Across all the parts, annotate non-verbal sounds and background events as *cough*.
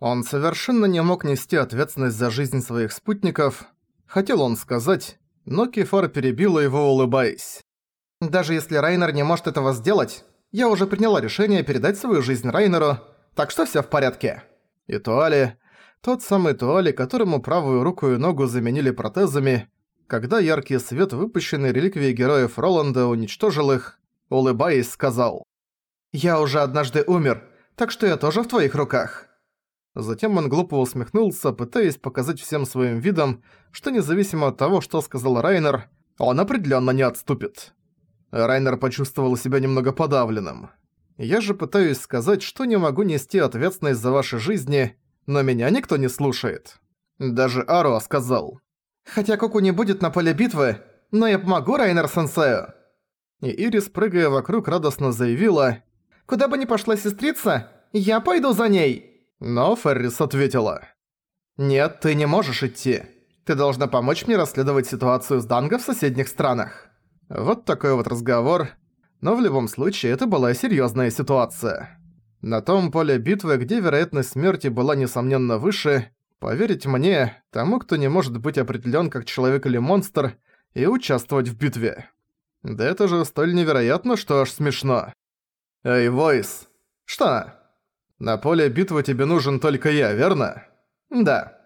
Он совершенно не мог нести ответственность за жизнь своих спутников, хотел он сказать, но Кефар перебила его, улыбаясь. «Даже если Райнер не может этого сделать, я уже приняла решение передать свою жизнь Райнеру, так что всё в порядке». И Туали, тот самый Туали, которому правую руку и ногу заменили протезами, когда яркий свет выпущенной реликвии героев Роланда уничтожил их, улыбаясь, сказал «Я уже однажды умер, так что я тоже в твоих руках». Затем он глупо усмехнулся, пытаясь показать всем своим видом, что независимо от того, что сказал Райнер, он определенно не отступит. Райнер почувствовал себя немного подавленным. Я же пытаюсь сказать, что не могу нести ответственность за ваши жизни, но меня никто не слушает. Даже Аруа сказал. «Хотя Коку не будет на поле битвы, но я помогу Райнер-сенсею». И Ирис, прыгая вокруг, радостно заявила. «Куда бы ни пошла сестрица, я пойду за ней!» Но Феррис ответила. «Нет, ты не можешь идти. Ты должна помочь мне расследовать ситуацию с Данго в соседних странах». Вот такой вот разговор. Но в любом случае это была серьёзная ситуация. На том поле битвы, где вероятность смерти была несомненно выше, поверить мне, тому, кто не может быть определён как человек или монстр, и участвовать в битве. Да это же столь невероятно, что аж смешно. «Эй, Войс!» «Что?» На поле битвы тебе нужен только я, верно? Да.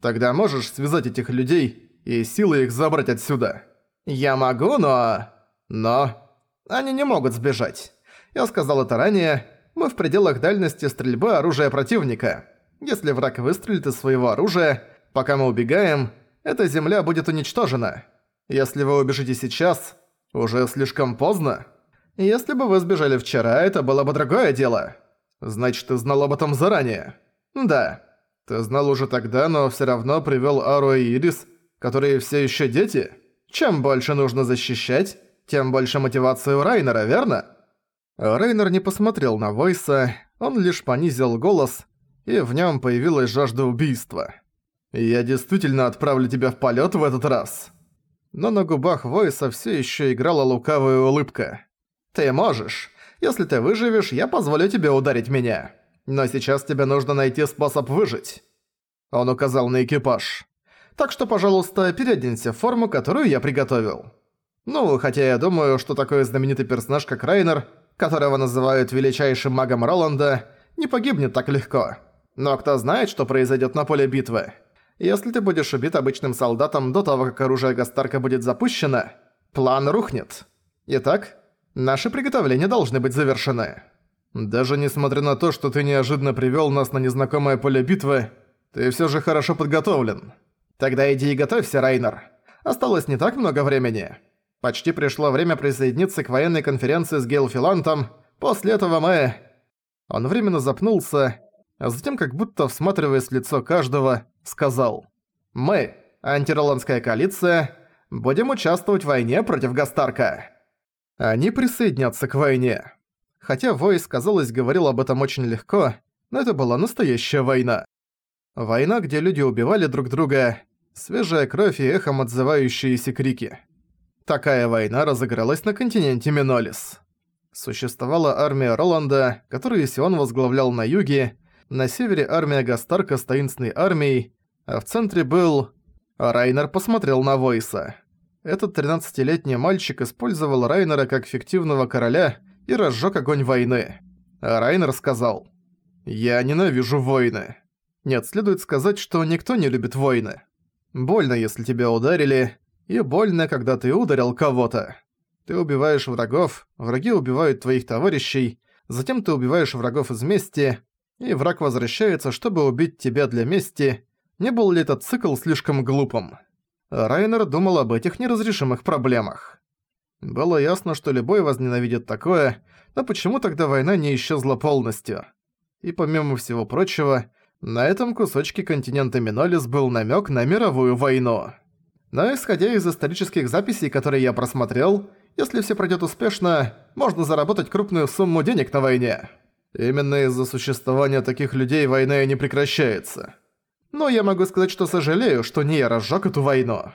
Тогда можешь связать этих людей и силой их забрать отсюда. Я могу, но... Но... Они не могут сбежать. Я сказал это ранее. Мы в пределах дальности стрельбы оружия противника. Если враг выстрелит из своего оружия, пока мы убегаем, эта земля будет уничтожена. Если вы убежите сейчас, уже слишком поздно. Если бы вы сбежали вчера, это было бы другое дело. Значит, ты знал об этом заранее? Да. Ты знал уже тогда, но всё равно привёл Ару и Ирис, которые все ещё дети? Чем больше нужно защищать, тем больше мотивации у Райнера, верно? Райнер не посмотрел на Войса, он лишь понизил голос, и в нём появилась жажда убийства. «Я действительно отправлю тебя в полёт в этот раз». Но на губах Войса всё ещё играла лукавая улыбка. «Ты можешь. Если ты выживешь, я позволю тебе ударить меня. Но сейчас тебе нужно найти способ выжить». Он указал на экипаж. «Так что, пожалуйста, переоденься в форму, которую я приготовил». Ну, хотя я думаю, что такой знаменитый персонаж, как Райнер, которого называют величайшим магом Роланда, не погибнет так легко. Но кто знает, что произойдет на поле битвы. Если ты будешь убит обычным солдатом до того, как оружие Гастарка будет запущено, план рухнет. Итак, Наши приготовления должны быть завершены. Даже несмотря на то, что ты неожиданно привёл нас на незнакомое поле битвы, ты всё же хорошо подготовлен. Тогда иди и готовься, Райнер. Осталось не так много времени. Почти пришло время присоединиться к военной конференции с Гейлфилантом. После этого мы...» Он временно запнулся, а затем, как будто всматриваясь в лицо каждого, сказал «Мы, антироландская коалиция, будем участвовать в войне против Гастарка». Они присоединятся к войне. Хотя Войс, казалось, говорил об этом очень легко, но это была настоящая война. Война, где люди убивали друг друга, свежая кровь и эхом отзывающиеся крики. Такая война разыгралась на континенте Минолис. Существовала армия Роланда, которую Сион возглавлял на юге, на севере армия Гастарка с таинственной армией, а в центре был... Райнер посмотрел на Войса. Этот 13-летний мальчик использовал Райнера как фиктивного короля и разжег огонь войны. А Райнер сказал, «Я ненавижу войны». Нет, следует сказать, что никто не любит войны. Больно, если тебя ударили, и больно, когда ты ударил кого-то. Ты убиваешь врагов, враги убивают твоих товарищей, затем ты убиваешь врагов из мести, и враг возвращается, чтобы убить тебя для мести. Не был ли этот цикл слишком глупым? Райнер думал об этих неразрешимых проблемах. Было ясно, что любой возненавидит такое, но почему тогда война не исчезла полностью? И помимо всего прочего, на этом кусочке континента Минолис был намек на мировую войну. Но исходя из исторических записей, которые я просмотрел, если все пройдет успешно, можно заработать крупную сумму денег на войне. Именно из-за существования таких людей война и не прекращается. Но я могу сказать, что сожалею, что не я разжег эту войну.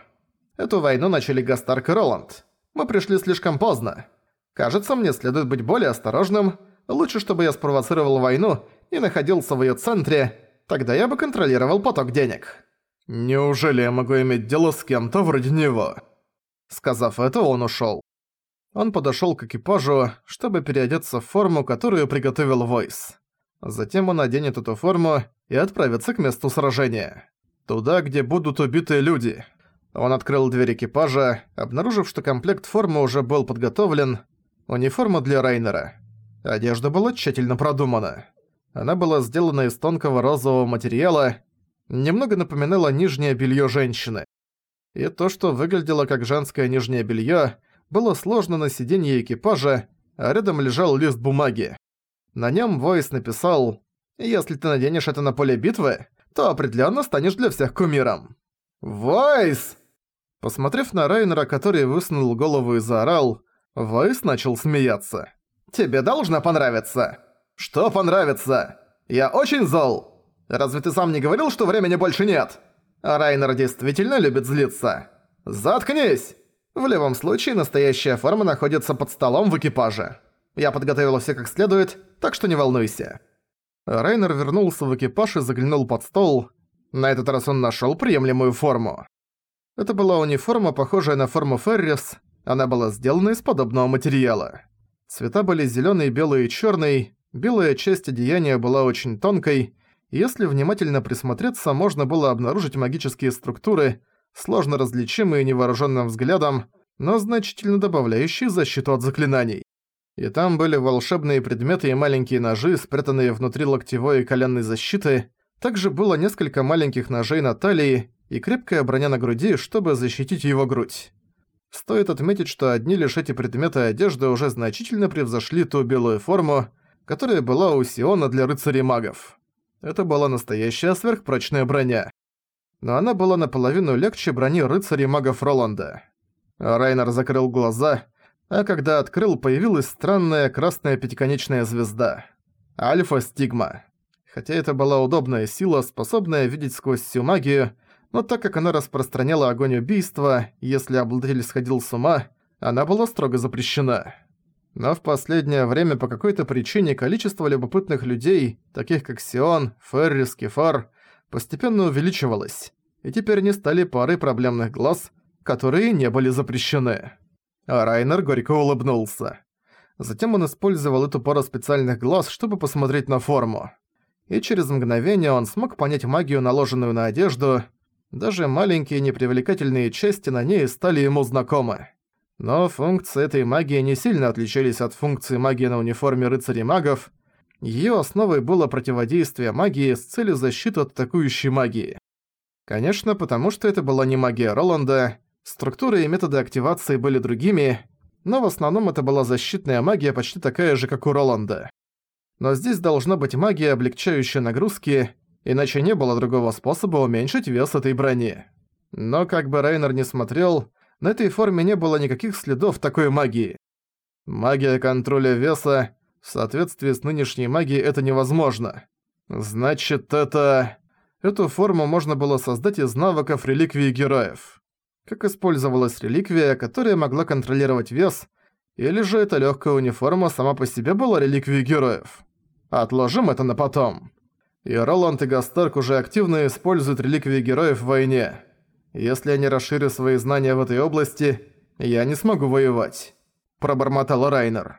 Эту войну начали Гастарк и Роланд. Мы пришли слишком поздно. Кажется, мне следует быть более осторожным. Лучше, чтобы я спровоцировал войну и находился в её центре. тогда я бы контролировал поток денег. Неужели я могу иметь дело с кем-то вроде него? Сказав это, он ушёл. Он подошёл к экипажу, чтобы переодеться в форму, которую приготовил Войс. Затем он оденет эту форму и отправится к месту сражения. Туда, где будут убиты люди. Он открыл дверь экипажа, обнаружив, что комплект формы уже был подготовлен. Униформа для Райнера. Одежда была тщательно продумана. Она была сделана из тонкого розового материала, немного напоминала нижнее белье женщины. И то, что выглядело как женское нижнее белье, было сложно на сиденье экипажа, а рядом лежал лист бумаги. На нем Войс написал «Если ты наденешь это на поле битвы, то определенно станешь для всех кумиром». «Войс!» Посмотрев на Райнера, который высунул голову и заорал, Войс начал смеяться. «Тебе должно понравиться!» «Что понравится? Я очень зол! Разве ты сам не говорил, что времени больше нет?» Райнер действительно любит злиться. «Заткнись!» В любом случае, настоящая форма находится под столом в экипаже. Я подготовил все как следует, так что не волнуйся. Райнер вернулся в экипаж и заглянул под стол. На этот раз он нашёл приемлемую форму. Это была униформа, похожая на форму Феррис. Она была сделана из подобного материала. Цвета были зелёный, белый и чёрный. Белая часть одеяния была очень тонкой. Если внимательно присмотреться, можно было обнаружить магические структуры, сложно различимые невооружённым взглядом, но значительно добавляющие защиту от заклинаний. И там были волшебные предметы и маленькие ножи, спрятанные внутри локтевой и коленной защиты. Также было несколько маленьких ножей на талии и крепкая броня на груди, чтобы защитить его грудь. Стоит отметить, что одни лишь эти предметы одежды уже значительно превзошли ту белую форму, которая была у Сиона для рыцарей-магов. Это была настоящая сверхпрочная броня. Но она была наполовину легче брони рыцарей-магов Роланда. Райнер закрыл глаза а когда открыл, появилась странная красная пятиконечная звезда. Альфа-стигма. Хотя это была удобная сила, способная видеть сквозь всю магию, но так как она распространяла огонь убийства, если обладатель сходил с ума, она была строго запрещена. Но в последнее время по какой-то причине количество любопытных людей, таких как Сион, Феррис, Кефар, постепенно увеличивалось, и теперь не стали парой проблемных глаз, которые не были запрещены. А Райнер горько улыбнулся. Затем он использовал эту пару специальных глаз, чтобы посмотреть на форму. И через мгновение он смог понять магию, наложенную на одежду. Даже маленькие непривлекательные части на ней стали ему знакомы. Но функции этой магии не сильно отличались от функций магии на униформе рыцарей-магов. Её основой было противодействие магии с целью защиты от атакующей магии. Конечно, потому что это была не магия Роланда, Структуры и методы активации были другими, но в основном это была защитная магия почти такая же, как у Роланда. Но здесь должна быть магия, облегчающая нагрузки, иначе не было другого способа уменьшить вес этой брони. Но как бы Рейнер не смотрел, на этой форме не было никаких следов такой магии. Магия контроля веса, в соответствии с нынешней магией это невозможно. Значит, это... Эту форму можно было создать из навыков реликвии героев как использовалась реликвия, которая могла контролировать вес, или же эта легкая униформа сама по себе была реликвией героев. Отложим это на потом. И Роланд и Гастарк уже активно используют реликвии героев в войне. Если они расширят свои знания в этой области, я не смогу воевать. Пробормотал Райнер.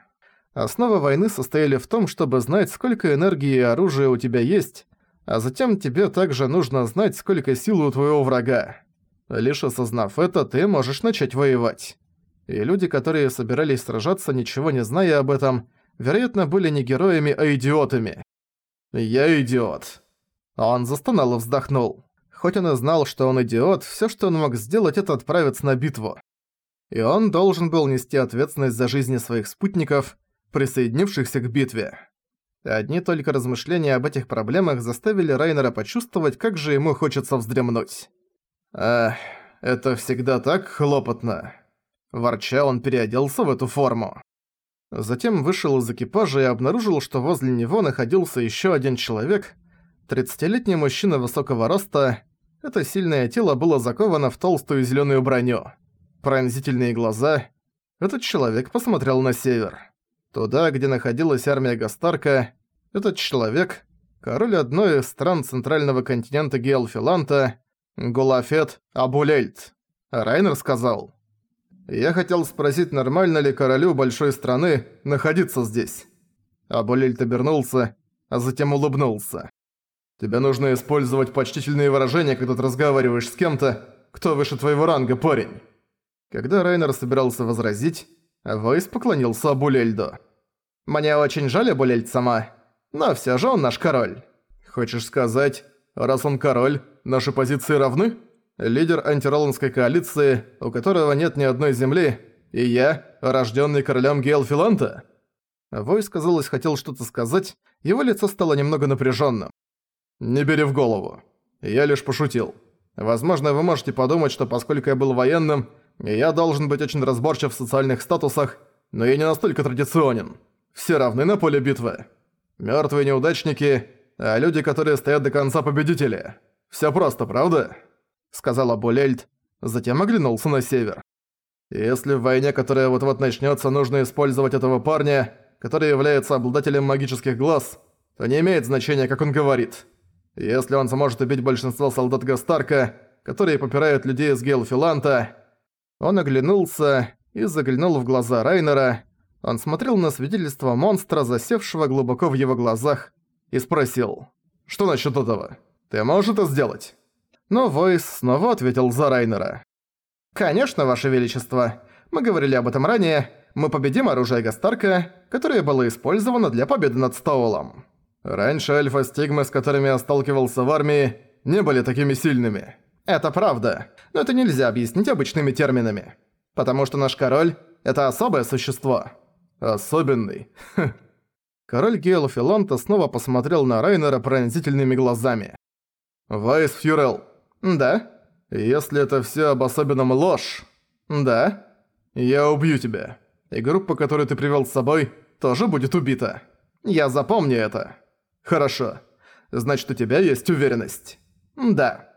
Основа войны состояли в том, чтобы знать, сколько энергии и оружия у тебя есть, а затем тебе также нужно знать, сколько силы у твоего врага. Лишь осознав это, ты можешь начать воевать. И люди, которые собирались сражаться, ничего не зная об этом, вероятно, были не героями, а идиотами. «Я идиот». Он застонал и вздохнул. Хоть он и знал, что он идиот, всё, что он мог сделать, это отправиться на битву. И он должен был нести ответственность за жизни своих спутников, присоединившихся к битве. Одни только размышления об этих проблемах заставили Райнера почувствовать, как же ему хочется вздремнуть. «Эх, это всегда так хлопотно». Ворча, он переоделся в эту форму. Затем вышел из экипажа и обнаружил, что возле него находился ещё один человек, тридцатилетний мужчина высокого роста. Это сильное тело было заковано в толстую зелёную броню. Пронзительные глаза. Этот человек посмотрел на север. Туда, где находилась армия Гастарка, этот человек, король одной из стран центрального континента Геалфиланта, Гулафет Абулельт. Райнер сказал, «Я хотел спросить, нормально ли королю большой страны находиться здесь?» Абулельт обернулся, а затем улыбнулся. «Тебе нужно использовать почтительные выражения, когда ты разговариваешь с кем-то, кто выше твоего ранга, парень». Когда Райнер собирался возразить, Войс поклонился Абулельду. «Мне очень жаль Абулельд сама, но всё же он наш король». «Хочешь сказать, раз он король, наши позиции равны?» Лидер антироландской коалиции, у которого нет ни одной земли, и я, рождённый королем Гейлфиланта?» Войс, казалось, хотел что-то сказать, его лицо стало немного напряжённым. «Не бери в голову. Я лишь пошутил. Возможно, вы можете подумать, что поскольку я был военным, я должен быть очень разборчив в социальных статусах, но я не настолько традиционен. Все равны на поле битвы. Мёртвые неудачники, а люди, которые стоят до конца победители. Всё просто, правда?» Сказала Булельд, затем оглянулся на север. «Если в войне, которая вот-вот начнётся, нужно использовать этого парня, который является обладателем магических глаз, то не имеет значения, как он говорит. Если он сможет убить большинство солдат Гастарка, которые попирают людей из Гейлфиланта... Он оглянулся и заглянул в глаза Райнера. Он смотрел на свидетельство монстра, засевшего глубоко в его глазах, и спросил, «Что насчет этого? Ты можешь это сделать?» Но Войс снова ответил за Райнера. «Конечно, Ваше Величество. Мы говорили об этом ранее. Мы победим оружие Гастарка, которое было использовано для победы над Стоулом». Раньше альфа-стигмы, с которыми я сталкивался в армии, не были такими сильными. Это правда, но это нельзя объяснить обычными терминами. Потому что наш король — это особое существо. Особенный. *laughs* Король Гейлофилонта снова посмотрел на Райнера пронзительными глазами. «Вайс Фьюрел». «Да». «Если это все об особенном ложь». «Да». «Я убью тебя. И группа, которую ты привел с собой, тоже будет убита. Я запомню это». «Хорошо. Значит, у тебя есть уверенность?» «Да».